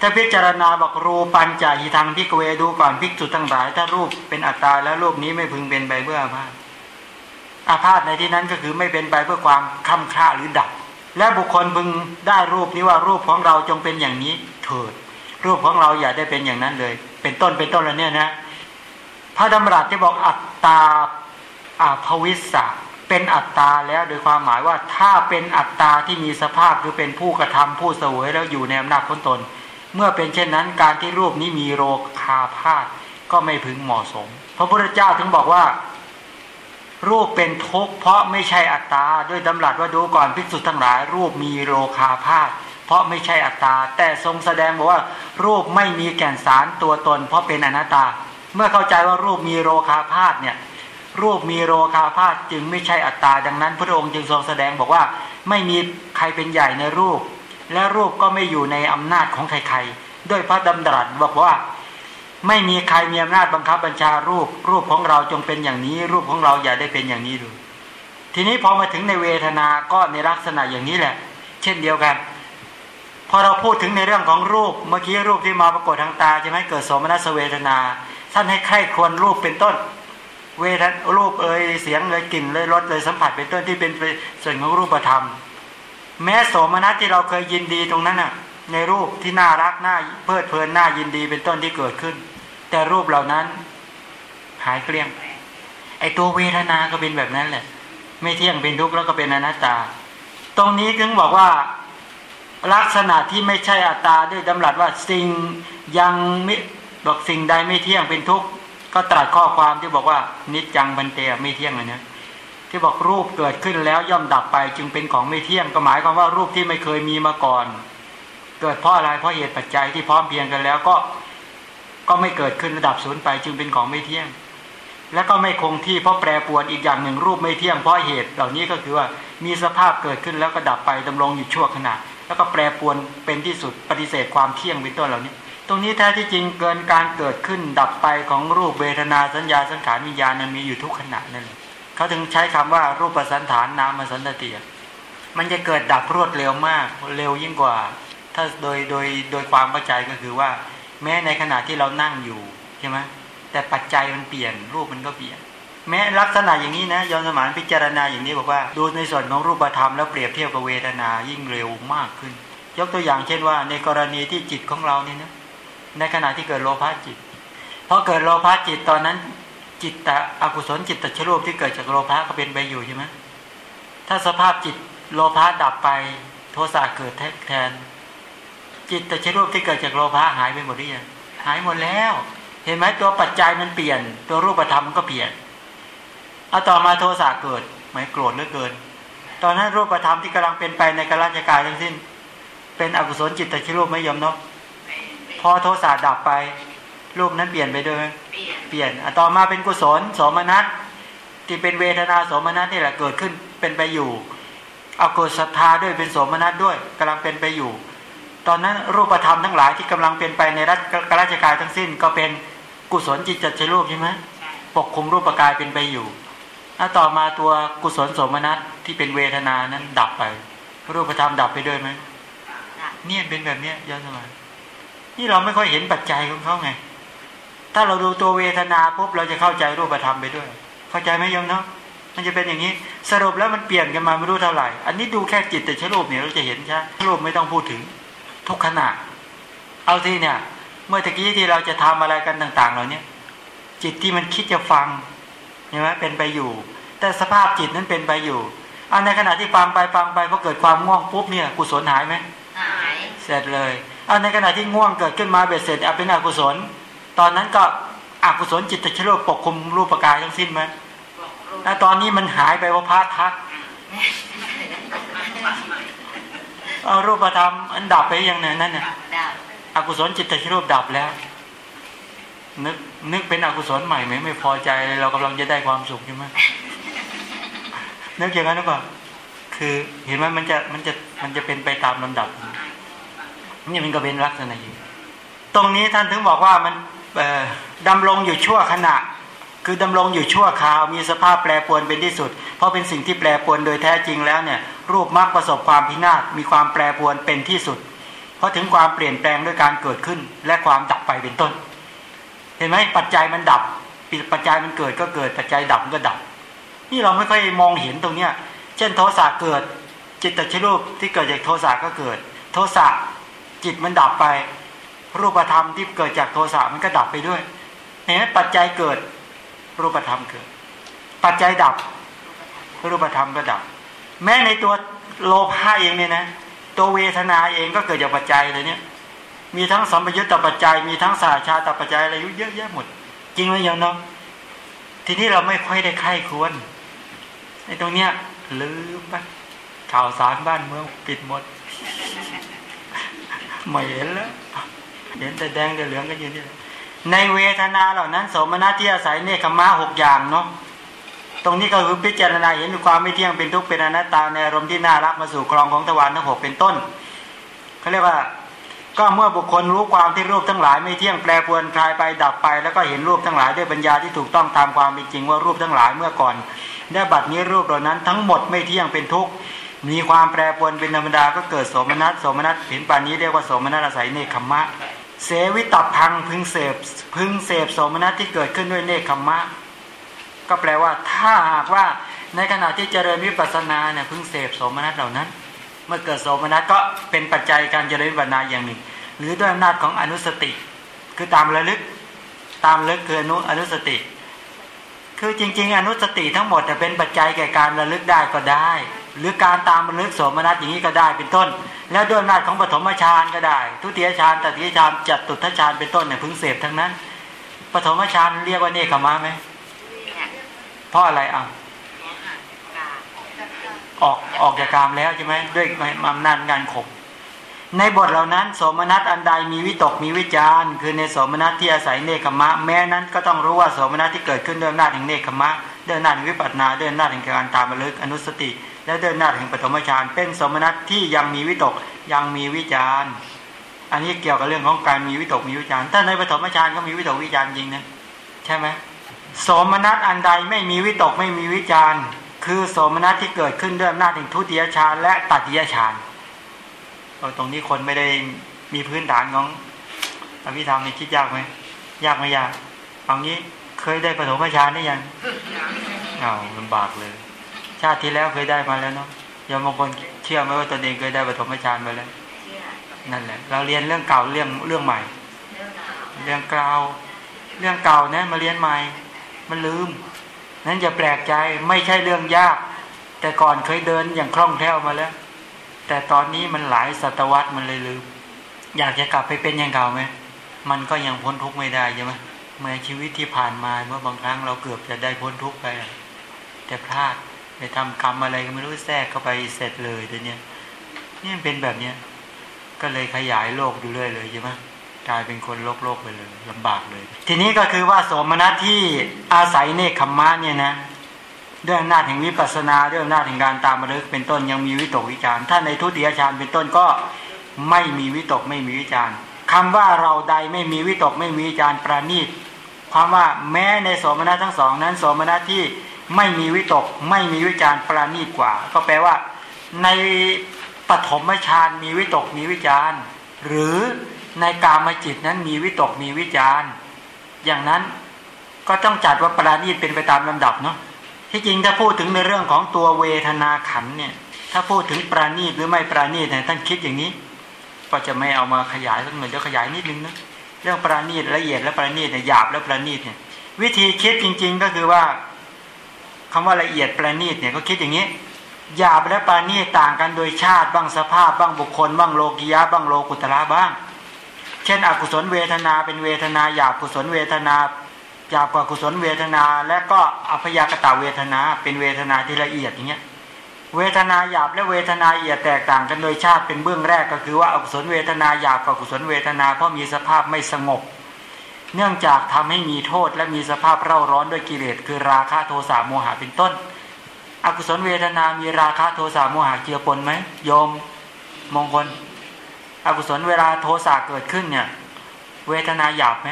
ถ้าพิจารณาบอกรูปัญจาหิทางพิกเวดูก่อนพิกจุดทั้งหลาย ถ้ารูปเป็นอัตตาแล้วรูปนี้ไม่พึงเป็นไปเพื่ออาพาธอาพาธในที่นั้นก็คือไม่เป็นไปเพื่อความค่ำค่าหรือดับ และบุคคลพึงได้รูปนี้ว่ารูปของเราจงเป็นอย่างนี้เถิด รูปของเราอย่าได้เป็นอย่างนั้นเลย เป็นต้นเป็นต้นแล้วเนี่ยนะพระดำรัสที่บอกอัตตาอาภวิสะเป็นอัตตาแล้วโดยความหมายว่าถ้าเป็นอัตตาที่มีสภาพคือเป็นผู้กระทำผู้เสวยแล้วอยู่ในอำนาจพ้นตน เมื่อเป็นเช่นนั้นการที่รูปนี้มีโรคาพาธก็ไม่พึงเหมาะสม พระพุทธเจ้าถึงบอกว่า รูปเป็นทุกข์เพราะไม่ใช่อัตตาด้วยดำรัสว่าดูก่อนภิกษุทั้งหลาย รูปมีโรคาพาธ เพราะไม่ใช่อัตตา แต่ทรงแสดงบอกว่า รูปไม่มีแก่นสารตัวตน เพราะเป็นอนัตตา เมื่อเข้าใจว่ารูปมีโรคาพาธเนี่ยรูปมีโรคาพาธจึงไม่ใช่อัตตา ดังนั้น พระองค์จึงทรงแสดงบอกว่า ไม่มีใครเป็นใหญ่ในรูป และรูปก็ไม่อยู่ในอำนาจของใครๆด้วยพระดำรัสบอกว่า ไม่มีใครมีอำนาจบังคับบัญชารูป รูปของเราจงเป็นอย่างนี้ รูปของเราอย่าได้เป็นอย่างนี้ดูทีนี้พอมาถึงในเวทนาก็ในลักษณะอย่างนี้แหละ เช่นเดียวกัน อเราพูดถึงในเรื่องของรูป เมื่อกี้รูปที่มาปรากฏทางตาใช่ไหมเกิดโสมนัสเวทนาท่านให้ใคร่ควรรูปเป็นต้น เวทรูปเอ่ยเสียงเลยกลิ่นเลยรสเลยสัมผัสเป็นต้นที่เป็นส่วนของรูปธรรม แม้โสมนัสที่เราเคยยินดีตรงนั้นน่ะ ในรูปที่น่ารักน่าเพลิดเพลินน่ายินดีเป็นต้นที่เกิดขึ้น แต่รูปเหล่านั้นหายเกลี้ยงไอตัวเวทนาก็เป็นแบบนั้นแหละ ไม่เที่ยงเป็นทุกข์แล้วก็เป็นอนัตตา ตรงนี้ถึงบอกว่า ลักษณะที่ไม่ใช่อัตตาด้วยดำรัสว่าสิ่งยังม่บอกสิ่งใดไม่เที่ยงเป็นทุกข์ก็ตรัสข้อความที่บอกว่า นิจจังบันเตไม่เที่ยงเลยนะที่บอกรูปเกิดขึ้นแล้วย่อมดับไปจึงเป็นของไม่เที่ยงก็หมายความว่ารูปที่ไม่เคยมีมาก่อน เกิดเพราะอะไรเพราะเหตุปัจจัยที่พร้อมเพียงกันแล้วก็ก็ไม่เกิดขึ้นระดับศูนย์ไปจึงเป็นของไม่เที่ยง และก็ไม่คงที่เพราะแปรปรวนอีกอย่างหนึ่งรูปไม่เที่ยงเพราะเหตุ เหล่านี้ก็คือว่ามีสภาพเกิดขึ้นแล้วก็ดับไปดำรงอยู่ชั่วขณะ แล้วก็แปรปรวนเป็นที่สุดปฏิเสธความเที่ยงเป็นต้นเหล่านี้ ตรงนี้แท้ที่จริงเกินการเกิดขึ้นดับไปของรูปเวทนาสัญญาสังขารวิญญาณนั้นมีอยู่ทุกขณะนั่นแหละเขาถึงใช้คำว่ารูปสันฐานนามสันตติมันจะเกิดดับรวดเร็วมากเร็วยิ่งกว่า ถ้าโดยโดยโดยความเข้าใจก็คือว่า แม้ในขณะที่เรานั่งอยู่ใช่ไหมแต่ปัจจัยมันเปลี่ยนรูปมันก็เปลี่ยน แม้ลักษณะอย่างนี้นะยอนสมานพิจารณาอย่างนี้บอกว่า ดูในส่วนของรูปธรรมแล้วเปรียบเทียบกับเวทนายิ่งเร็วมากขึ้น ยกตัวอย่างเช่นว่า ในกรณีที่จิตของเรานี่นะในขณะที่เกิดโลภะจิตพอเกิดโลภะจิตตอนนั้น จิตตะอกุศลจิตตะชรูปที่เกิดจากโลภะก็เป็นไปอยู่ใช่ไหมถ้าสภาพจิตโลภะดับไปโทสะเกิดแทน จิตตะชรูปที่เกิดจากโลภะหายไปหมดหรือยังหายหมดแล้ว เห็นไหมตัวปัจจัยมันเปลี่ยน ตัวรูปธรรมมันก็เปลี่ยน เอาต่อมาโทสะเกิดหมายโกรธเหลือเกิน ตอนนั้นรูปธรรมที่กำลังเป็นไปในกาลจกายทั้งสิ้น เป็นอกุศลจิตตชรูปไม่ยอมเนาะพอโทสะดับไป รูปนั้นเปลี่ยนไปด้วยเปลี่ยนต่อมาเป็นกุศลสมนัตที่เป็นเวทนาสมนัตนี่แหละเกิดขึ้นเป็นไปอยู่ เอาเกิดศรัทธาด้วยเป็นสมนัตด้วยกำลังเป็นไปอยู่ ตอนนั้นรูปธรรมทั้งหลายที่กำลังเป็นไปในรัชกราชกายทั้งสิ้น ก็เป็นกุศลจิตจัดรูปใช่ไหมปกคุมรูปกายเป็นไปอยู่ แล้วต่อมาตัวกุศลสมนัตที่เป็นเวทนานั้นดับไป รูปธรรมดับไปด้วยไหมเนี่ยเป็นแบบเนี้ยย้อนสมัยนี่เราไม่ค่อยเห็นปัจจัยของเขาไง ถ้าเราดูตัวเวทนาปุ๊บเราจะเข้าใจรูปธรรมไปด้วย เข้าใจไหมโยมเนาะมันจะเป็นอย่างนี้ สรุปแล้วมันเปลี่ยนกันมาไม่รู้เท่าไหร่ อันนี้ดูแค่จิตแต่ชรูปเนี่ยเราจะเห็นใช่รูปไม่ต้องพูดถึง ทุกขณะ เอาทีเนี่ย เมื่อตะกี้ที่เราจะทำอะไรกันต่าง ๆ เหล่านี้จิตที่มันคิดจะฟัง ใช่ไหมเป็นไปอยู่ แต่สภาพจิตนั้นเป็นไปอยู่อันในขณะที่ฟังไปฟังไปพอเกิดความง่วงปุ๊บเนี่ยกุศลหายไหมหายเสร็จเลยเอาในขณะที่ง่วงเกิดขึ้นมาเบ็ดเสร็จเอาเป็นอกุศล ตอนนั้นก็อกุศลจิตตชรูปปกคลุมรูปกายทั้งสิ้นไหมแล้วตอนนี้มันหายไปว่าพาทักเอารูปธรรมอันดับไปอย่างนั้นนั่นน่ะอกุศลจิตตชรูปดับแล้ว นึกนึกเป็นอกุศลใหม่ไหมไม่พอใจเลยเรากำลังจะได้ความสุขใช่ไหมนึกอย่างนั้นหรือเปล่าคือเห็นไหมมันจะมันจะมันจะเป็นไปตามลำดับนี่มันก็เป็นลักษณะอยู่ตรงนี้ท่านถึงบอกว่ามันดำรงอยู่ชั่วขณะ คือดำรงอยู่ชั่วคราว มีสภาพแปรปรวนเป็นที่สุด เพราะเป็นสิ่งที่แปรปรวนโดยแท้จริงแล้วเนี่ย รูปมรรคประสบความพินาศมีความแปรปรวนเป็นที่สุด เพราะถึงความเปลี่ยนแปลงด้วยการเกิดขึ้นและความดับไปเป็นต้น เห็นไหมปัจจัยมันดับปัจจัยมันเกิดก็เกิด ปัจจัยดับก็ดับ นี่เราไม่ค่อยมองเห็นตรงเนี้ย เช่นโทสะเกิด จิตตชรูปที่เกิดจากโทสะก็เกิด โทสะจิตมันดับไป รูปธรรมที่เกิดจากโทสะมันก็ดับไปด้วย เห็นไหมปัจจัยเกิด รูปธรรมเกิด ปัจจัยดับ รูปธรรมก็ดับ แม้ในตัวโลภะเองเนี่ยนะ ตัวเวทนาเองก็เกิดจากปัจจัยเลยเนี่ย มีทั้งสัมปยุตตปัจจัย มีทั้งสาชาตปัจจัยอะไรเยอะแยะหมด จริงไหมโยมเนาะทีนี้เราไม่ค่อยได้ไข้ควรในตรงเนี้ยลืมไปข่าวสารบ้านเมืองปิดหมดไม่เห็นแล้วเห็นแต่แดงแต่เหลืองก็ยืนนี่ในเวทนาเหล่านั้น สมณะที่อาศัยเนคขมะหกอย่างเนาะตรงนี้ก็คือพิจารณาเห็นความไม่เที่ยงเป็นทุกข์เป็นอนัตตาในอารมณ์ที่น่ารักมาสู่ครองของทวารทั้งหกเป็นต้นเขาเรียกว่า ก็เมื่อบุคคลรู้ความที่รูปทั้งหลายไม่เที่ยงแปรปรวนคลายไปดับไป แล้วก็เห็นรูปทั้งหลายด้วยปัญญาที่ถูกต้องตามความเป็นจริงว่ารูปทั้งหลายเมื่อก่อนได้บัดนี้รูปเหล่านั้นทั้งหมดไม่เที่ยงเป็นทุกข์มีความแปรปรวนเป็นธรรมดาก็เกิดโสมนัสโสมนัสเห็นปานนี้เรียกว่าโสมนัสอาศัยเนคขมะ เสวิตับพังพึงเสพพึงเสพโสมนัสที่เกิดขึ้นด้วยเนคขมะ ก็แปลว่าถ้าหากว่าในขณะที่เจริญวิปัสสนาเนี่ยพึงเสพโสมนัสเหล่านั้น เมื่อเกิดโสมนัสก็เป็นปัจจัยการเจริญวิปัสสนาอย่างหนึ่ง หรือด้วยอำนาจของอนุสติ คือตามระลึกตามลึกคืออนุอนุสติ คือจริง ๆ อนุสติทั้งหมดจะเป็นปัจจัยแก่การระลึกได้ก็ได้ หรือการตามบรรลึกโสมนัสอย่างนี้ก็ได้เป็นต้น แล้วด้วยอำนาจของปฐมฌานก็ได้ ทุติยฌานตติยฌานจัตุทฌานเป็นต้นเนี่ยพึงเสพทั้งนั้นปฐมฌานเรียกว่าเนคขมาไหมเพราะอะไรอะ ออกออกจากกามแล้วใช่ไหมด้วยอำนาจงานข่มในบทเหล่านั้น โสมนัสอันใดมีวิตกมีวิจารคือในโสมนัสที่อาศัยเนคขมะ แม้นั้นก็ต้องรู้ว่าโสมนัสที่เกิดขึ้นด้วยอำนาจแห่งเนคขมะด้วยอำนาจวิปัสนาด้วยอำนาจแห่งการตามรรลึกอนุสติ และเดินหน้าแห่งปฐมฌานเป็นสมณัตที่ยังมีวิตกยังมีวิจารอันนี้เกี่ยวกับเรื่องของการมีวิตกมีวิจารถ้าในปฐมฌานก็มีวิตกวิจารจริงนะใช่ไหมสมณัตอันใดไม่มีวิตกไม่มีวิจาร คือโสมณัตที่เกิดขึ้นด้วยอำนาจแห่งทุติยฌานและตัติยฌานตรงนี้คนไม่ได้มีพื้นฐานของอภิธรรมนี่คิดยากไหมยากไหมยากเอางี้เคยได้ปฐมฌานได้ยังเอาลำบากเลย ชาติที่แล้วเคยได้มาแล้วเนาะยมบางคนเชื่อไหมว่าตนเองเคยได้ปฐมฌานมาแล้วนั่นแหละ เราเรียนเรื่องเก่าเรื่องเรื่องใหม่ เรื่องเก่าเรื่องเก่าเนี่ยมาเรียนใหม่ มันลืม นั้นอย่าแปลกใจไม่ใช่เรื่องยาก แต่ก่อนเคยเดินอย่างคล่องแคล่วมาแล้ว แต่ตอนนี้มันหลายศตวรรษมันเลยลืม อยากจะกลับไปเป็นอย่างเก่าไหมมันก็ยังพ้นทุกข์ไม่ได้ใช่ไหมเมื่อชีวิตที่ผ่านมาเมื่อบางครั้งเราเกือบจะได้พ้นทุกข์ไป แต่พลาดไปทำกรรมอะไรก็ไม่รู้แทรกเข้าไปเสร็จเลยแต่เนี้ยนี่เป็นแบบเนี้ยก็เลยขยายโลกอยู่เรื่อยเลยใช่ไหม กลายเป็นคนโลกโลกไปเลยลำบากเลย ทีนี้ก็คือว่าสมณะที่อาศัยเนคขมมะเนี่ยนะด้วยอำนาจแห่งวิปัสนาด้วยอำนาจแห่งการตามมาเลิกเป็นต้นยังมีวิตกวิจารถ้าในทุติยฌานเป็นต้นก็ไม่มีวิตกไม่มีวิจารคำว่าเราใดไม่มีวิตกไม่มีวิจารประณีตความว่าแม้ในโสมนัสทั้งสอง นั้นโสมนัสที่ไม่มีวิตกไม่มีวิจารประณีตกว่า ก็แปลว่า ในปฐมฌานมีวิตกมีวิจารหรือ ในกามจิตนั้นมีวิตกมีวิจารอย่างนั้นก็ต้องจัดว่าปราณีตเป็นไปตามลำดับเนาะที่จริงถ้าพูดถึงในเรื่องของตัวเวทนาขันเนี่ย ถ้าพูดถึงปราณีตหรือไม่ปราณีตเนี่ยท่านคิดอย่างนี้ ก็จะไม่เอามาขยายสักหน่อยเดี๋ยวขยายนิดนึงนะเรื่องปราณีตละเอียดและปราณีตเนี่ยหยาบและปราณีตเนี่ย วิธีคิดจริง ๆ ก็คือว่าคำว่าละเอียดปราณีตเนี่ยก็คิดอย่างนี้หยาบและปราณีตต่างกันโดยชาติบ้างสภาพบ้างบุคคลบ้างโลกิยะบ้างโลกุตระบ้าง เช่นอกุศลเวทนาเป็นเวทนาหยาบกุศลเวทนาหยาบกว่ากุศลเวทนา และก็อัพยากตะเวทนา เป็นเวทนาที่ละเอียดอย่างเงี้ยเวทนาหยาบและเวทนาละเอียดแตกต่างกันโดยชาติเป็นเบื้องแรกก็คือว่าอกุศลเวทนาหยาบกว่ากุศลเวทนาเพราะมีสภาพไม่สงบ เนื่องจากทำให้มีโทษและมีสภาพเร่าร้อนด้วยกิเลสคือราคะโทสะโมหะเป็นต้น อกุศลเวทนามีราคะโทสะโมหะเกี่ยวปนไหมโยมมงคล อกุศลเวลาโทสะเกิดขึ้นเนี่ย เวทนาหยาบไหม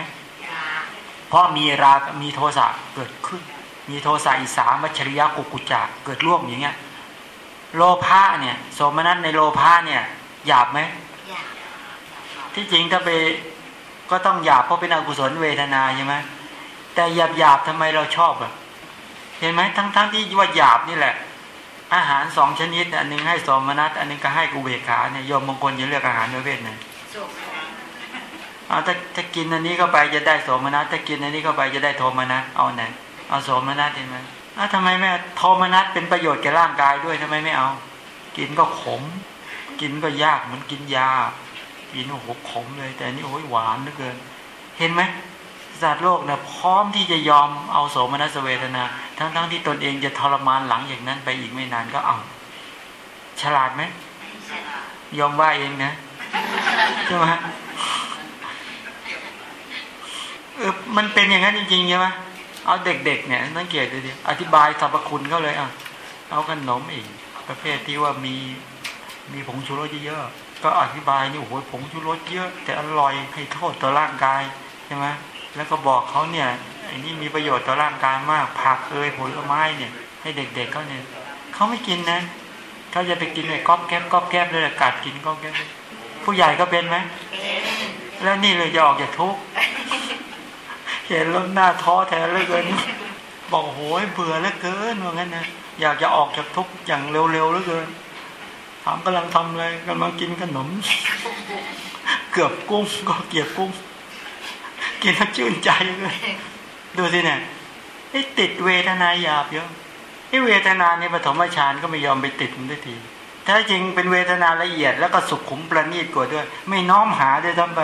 เพราะมีรามีโทสะเกิดขึ้น มีโทสะอิสามัชริยะกุกุจจะเกิดร่วมอย่างเงี้ยโลภะเนี่ยโสมนัสในโลภะเนี่ยหยาบไหมที่จริงถ้าไปก็ต้องหยาบเพราะเป็นอกุศลเวทนาใช่ไหมแต่หยาบหยาบทำไมเราชอบอะเห็นไหมทั้งทั้งที่ว่าหยาบนี่แหละ อาหารสองชนิด อันนึงให้สมนัตอันนึงก็ให้กุเบขาเนี่ยยอมบางคนจะเลือกอาหารประเภทไหนเอาถ้าถ้ากินอันนี้เข้าไปจะได้โสมนัสถ้ากินอันนี้เข้าไปจะได้โทมนัสเอาไหนเอาโสมนัสเห็นไหมอ้าวทำไมแม่โทมนัสเป็นประโยชน์แก่ร่างกายด้วยทำไมไม่เอา กินก็ขม กินก็ยากเหมือนกินยากินโอ้โหขมเลย แต่นี่โอ้ยหวานเหลือเกิน เห็นไหม สัตว์โลกเนี่ยพร้อมที่จะยอมเอาโสมนัสเวทนา ทั้งๆทที่ตนเองจะทรมานหลังอย่างนั้นไปอีกไม่นานก็เอาฉลาดไหมยอมว่าเองนะใช่ไหมเออมันเป็นอย่างนั้นจริงๆใช่ไหมเอาเด็กๆเนี่ยสังเกตดูดิอธิบายสรรพคุณเขาเลยอะเอาขนมอีกประเภทที่ว่ามีมีผงชูรสเยอะๆก็อธิบายนี่โอ้โหผงชูรสเยอะ แต่อร่อยให้โทษต่อร่างกายใช่ไหม แล้วก็บอกเขาเนี่ยไอ้นี่มีประโยชน์ต่อร่างกายมาก ผักเอยผลไม้เนี่ย ให้เด็กๆเขาเนี่ยเขาไม่กินนะเขาจะไปกินไอ้ก๊อบแก๊บก๊อบแก๊บเลยกัดกินก๊อบแก๊บผู้ใหญ่ก็เป็นไหมแล้วนี่เลยจะออกจากทุกข์เห็นล้วหน้าท้อแท้เลยเกินบอกโหยเบื่อแล้วเกินว่างั้นนะอยากจะออกจากทุกข์อย่างเร็วๆแล้วเกินถามกำลังทำอะไรกำลังกินขนม เกือบกุ้งก็เกียบกุ้ง กินแล้วชื่นใจเลยดูสิเนี่ยไอ้ติดเวทนาหยาบเยอะไอ้เวทนาในปฐมฌานก็ไม่ยอมไปติดมันได้ทีแท้จริงเป็นเวทนาละเอียดแล้วก็สุขุมประณีตกว่าด้วย ไม่น้อมหาด้วยทั้งไป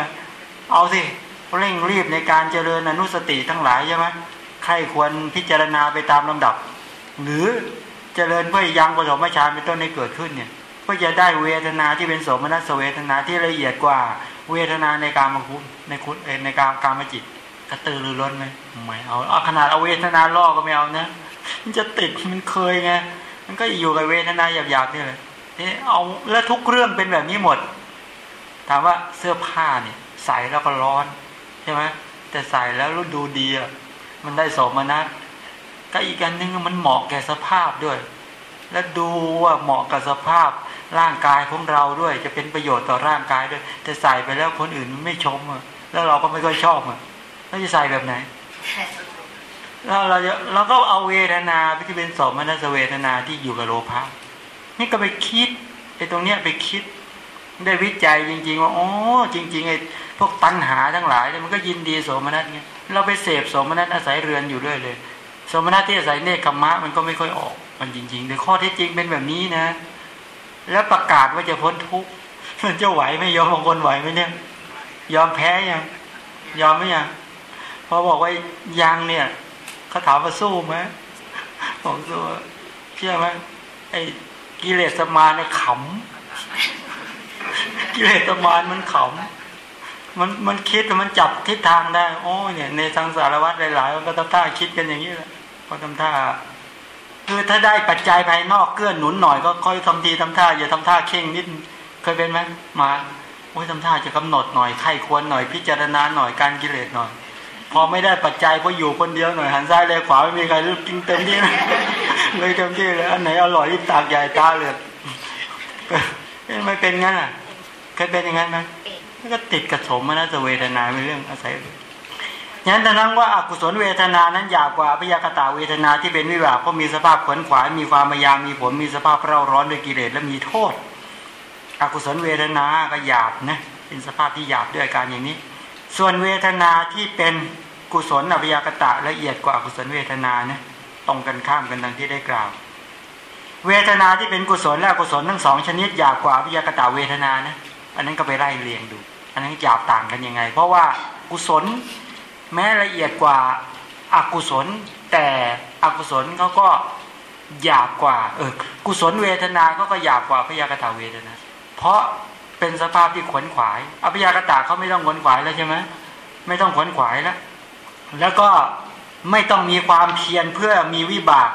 เอาสิเร่งรีบในการเจริญอนุสติทั้งหลายใช่ไหมใครควรพิจารณาไปตามลำดับ หรือเจริญเพื่อยังปฐมฌานเป็นต้นให้เกิดขึ้นเนี่ย เพื่อจะได้เวทนาที่เป็นโสมนัสเวทนาที่ละเอียดกว่าเวทนาในการมคุณในคุณในการการมจิต กระตือรือร้นไหมไม่เอาเอาขนาดเอาเวทนาล่อก็ไม่เอานะมันจะติดมันเคยไงมันก็อยู่กับเวทนาหยาบๆนี่เลยนี่เอาแล้วทุกเรื่องเป็นแบบนี้หมด ถามว่าเสื้อผ้าเนี่ยใส่แล้วก็ร้อนใช่ไหมแต่ใส่แล้วรู้ดูดีอะมันได้สมนัสก็อีกอันนึงมันเหมาะแก่สภาพด้วย แล้วดูว่าเหมาะกับสภาพร่างกายของเราด้วย จะเป็นประโยชน์ต่อร่างกายด้วย แต่ใส่ไปแล้วคนอื่นไม่ชมอะแล้วเราก็ไม่ค่อยชอบอะแล้วจะใส่แบบไหนแล้วเราจะเราก็เอาเวทนาที่เป็นสมนัสเวทนาที่อยู่กับโลภะนี่ก็ไปคิดไอ้ตรงเนี้ยไปคิด ได้วิจัยจริง ๆ ว่าอ๋อจริงๆไอ้พวกตัณหาทั้งหลายมันก็ยินดีสมนัสไงเราไปเสพสมนัสอาศัยเรือนอยู่ด้วยเลย สมนัสที่อาศัยเนคขมะมันก็ไม่ค่อยออก มันจริงๆแต่ข้อที่จริงเป็นแบบนี้นะ แล้วประกาศว่าจะพ้นทุกข์มันจะไหวไหมยอมบางคนไหวไหมเนี่ย ยอมแพ้ยังยอมไหมยังพอบอกว่ายังเนี่ยเขาถามว่าสู้ไหมบอกสู้เชื่อไหมไอ้กิเลสมาเนี่ยขำกิเลสมานมันขำมันมันคิดมันจับทิศทางได้โอ้เนี่ย ในสังสารวัฏหลายๆก็ทำท่าคิดกันอย่างนี้แหละก็ทำท่า คือถ้าได้ปัจจัยภายนอกเกื้อหนุนหน่อยก็ค่อยทำทีทำท่าอย่าทำท่าเข่งนิดเคยเป็นไหมมาอ้ยทำท่าจะกำหนดหน่อยไข้ควรหน่อยพิจารณาหน่อยการกิเลสหน่อย พอไม่ได้ปัจจัยพออยู่คนเดียวหน่อยหันซ้ายเลยขวาไม่มีใครรู้กินเต็มที่นะเลยเต็มที่เลยอันไหนอร่อยที่ตากใหญ่ตาเหลือกไม่เป็นงั้นอะเคยเป็นอย่างนั้นไหมก็ติดกระสมมานะจะเวทนาเป็นเรื่องอาศัย ฉะนั้นดังนั้นว่าอากุศลเวทนานั้นหยาบกว่าพยากตาเวทนาที่เป็นวิบากเพราะมีสภาพขวนขวายมีความพยายามมีผลมีสภาพเร่าร้อนด้วยกิเลสและมีโทษอกุศลเวทนาก็หยาบนะเป็นสภาพที่หยาบด้วยอาการอย่างนี้ ส่วนเวทนาที่เป็นกุศลอภิยากตะละเอียดกว่าอกุศลเวทนานะตรงกันข้ามกันดังที่ได้กล่าว เวทนาที่เป็นกุศลและอกุศลทั้งสองชนิดหยาบกว่าอภิยากตะเวทนานะอันนั้นก็ไปไล่เรียงดู อันนั้นหยาบต่างกันยังไง เพราะว่ากุศล แม้ละเอียดกว่าอากุศล แต่อกุศลเขาก็หยาบกว่าเออกุศลเวทนาก็ก็หยาบกว่าพยากตาเวทนาเพราะเป็นสภาพที่ขวนขวายอภยากตาเขาไม่ต้องขวนขวายแล้วใช่ไหมไม่ต้องขวนขวายแล้วแล้วก็ไม่ต้องมีความเพียรเพื่อมีวิบาก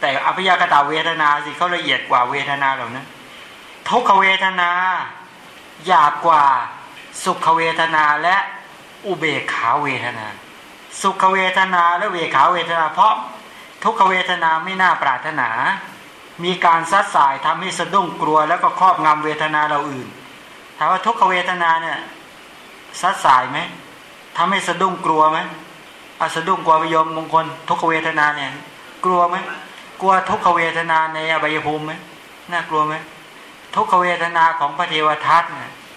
แต่อภยากตาเวทนาสิเขาละเอียดกว่าเวทนาเหล่านั้นทุกขเวทนาหยาบกว่าสุขเวทนาและ อุเบกขาเวทนา สุขเวทนาและเวขาเวทนา เพราะทุกขเวทนาไม่น่าปรารถนา มีการซัดสายทำให้สะดุ้งกลัว แล้วก็ครอบงำเวทนาเราอื่นถามว่าทุกขเวทนาเนี่ยซัดสายไหมทำให้สะดุ้งกลัวไหมอาสะดุ้งกลัวไปยมมงคล ทุกขเวทนาเนี่ย กลัวไหมกลัวทุกขเวทนาในอบายภูมิไหมน่ากลัวไหมทุกขเวทนาของพระเทวทัต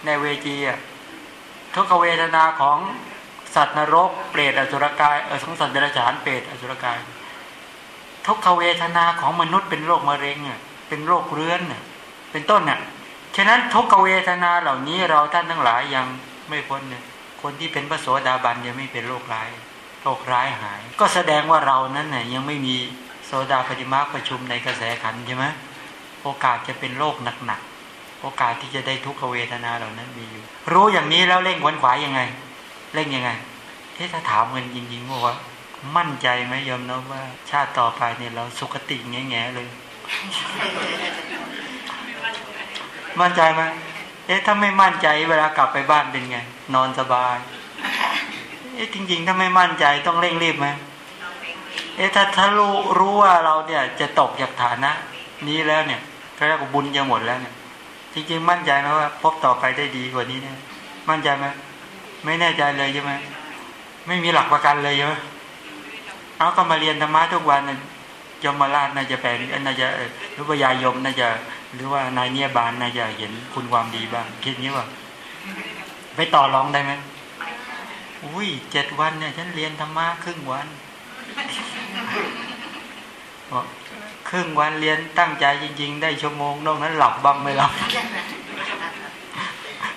ในเวจีอะ ทุกขเวทนาของสัตว์นรก เปรตอสุรกายเออของสัตว์เดรัจฉานเปรตอสุรกาย ทุกขเวทนาของมนุษย์เป็นโรคมะเร็งอะเป็นโรคเรื้อนอะเป็นต้นน่ะฉะนั้นทุกขเวทนาเหล่านี้เราท่านทั้งหลายยังไม่พ้นเนี่ยคนที่เป็นพระโสดาบันยังไม่เป็นโรคร้ายโรคร้ายหาย ก็แสดงว่าเรานั้นน่ยยังไม่มีโสดาปฏิมาประชุมในกระแสขันใช่ไหมโอกาสจะเป็นโรคหนักๆ โอกาสที่จะได้ทุกขเวทนาเหล่านั้นมีอยู่ รู้อย่างนี้แล้วเร่งขวนขวายยังไง เร่งยังไงที่ถ้าถามเงินจริงๆว่า มั่นใจไหมยอมนะว่า ชาติต่อไปเนี่ยเราสุขติแง่ๆเลย มั่นใจไหมเอ๊ะถ้าไม่มั่นใจเวลากลับไปบ้านเป็นไง นอนสบาย เอ๊ะจริง ๆ ถ้าไม่มั่นใจต้องเร่งรีบไหมเอ๊ะถ้าถ้ารู้รู้ว่าเราเนี่ยจะตกจากฐานะ นี้แล้วเนี่ยก็เรียกว่าบุญจะหมดแล้วเนี่ย จริงๆมั่นใจไหมว่า พบต่อไปได้ดีกว่านี้เนี่ยมั่นใจไหมไม่แน่ใจเลยใช่ไหมไม่มีหลักประกันเลยใช่ไหมเอาก็มาเรียนธรรมะทุกวันยมราชน่าจะแปลน่าจะหรือว่ายายมน่าจะหรือว่านายเนียบานน่าจะเห็นคุณความดีบ้าง คิดงี้ว่าไปต่อรองได้ไหมอุ้ยเจ็ดวันเนี่ย ฉันเรียนธรรมะครึ่งวันค รึ่งวันเรียนตั้งใจจริง ๆ ได้ชั่วโมงนอกนั้นหลับบ้างไม่หลับ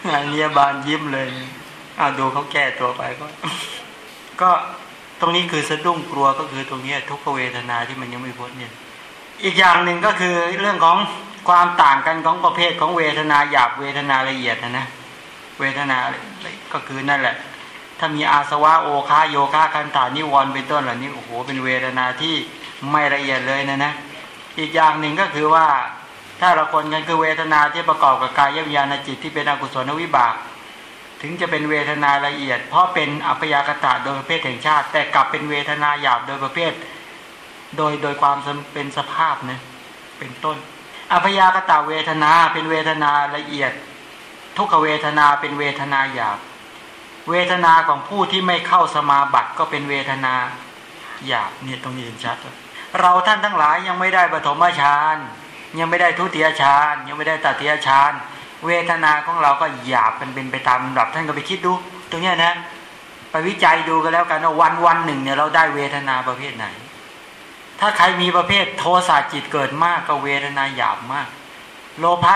นายเนียบานยิ้มเลยเอาดูเขาแก้ตัวไปก็ ก็ตรงนี้คือสะดุ้งกลัวก็คือตรงนี้ทุกขเวทนาที่มันยังไม่พ้นเนี่ย อีกอย่างหนึ่งก็คือเรื่องของความต่างกันของประเภทของเวทนาหยาบเวทนาละเอียดนะนะเวทนาก็คือนั่นแหละ ถ้ามีอาสวะโอคาโยคาคันตานิวร์เป็นต้นเหล่านี้โอ้โหเป็นเวทนาที่ไม่ละเอียดเลยนะนะ อีกอย่างหนึ่งก็คือว่า ถ้าเราคนกันคือเวทนาที่ประกอบกับกายวิญญาณจิตที่เป็นอกุศลวิบาก ถึงจะเป็นเวทนาละเอียด เพราะเป็นอัพยากตะโดยประเภทแห่งชาติ แต่กลับเป็นเวทนาหยาบโดยประเภท โดยโดยความเป็นสภาพนะเป็นต้น อัพยากตะเวทนาเป็นเวทนาละเอียด ทุกขเวทนาเป็นเวทนาหยาบ เวทนาของผู้ที่ไม่เข้าสมาบัติก็เป็นเวทนาหยาบเนี่ยตรงนี้เห็นชัดเเราท่านทั้งหลายยังไม่ได้ปฐมฌานยังไม่ได้ทุติยฌานยังไม่ได้ตติยฌานเวทนาของเราก็หยาบเป็นเป็นไปตามลำดับท่านก็ไปคิดดู ตรงนี้นะไปวิจัยดูกันแล้วกันว่าวันวันหนึ่งเนี่ยเราได้เวทนาประเภทไหน ถ้าใครมีประเภทโทสะจิตเกิดมากก็เวทนาหยาบมาก โลภะ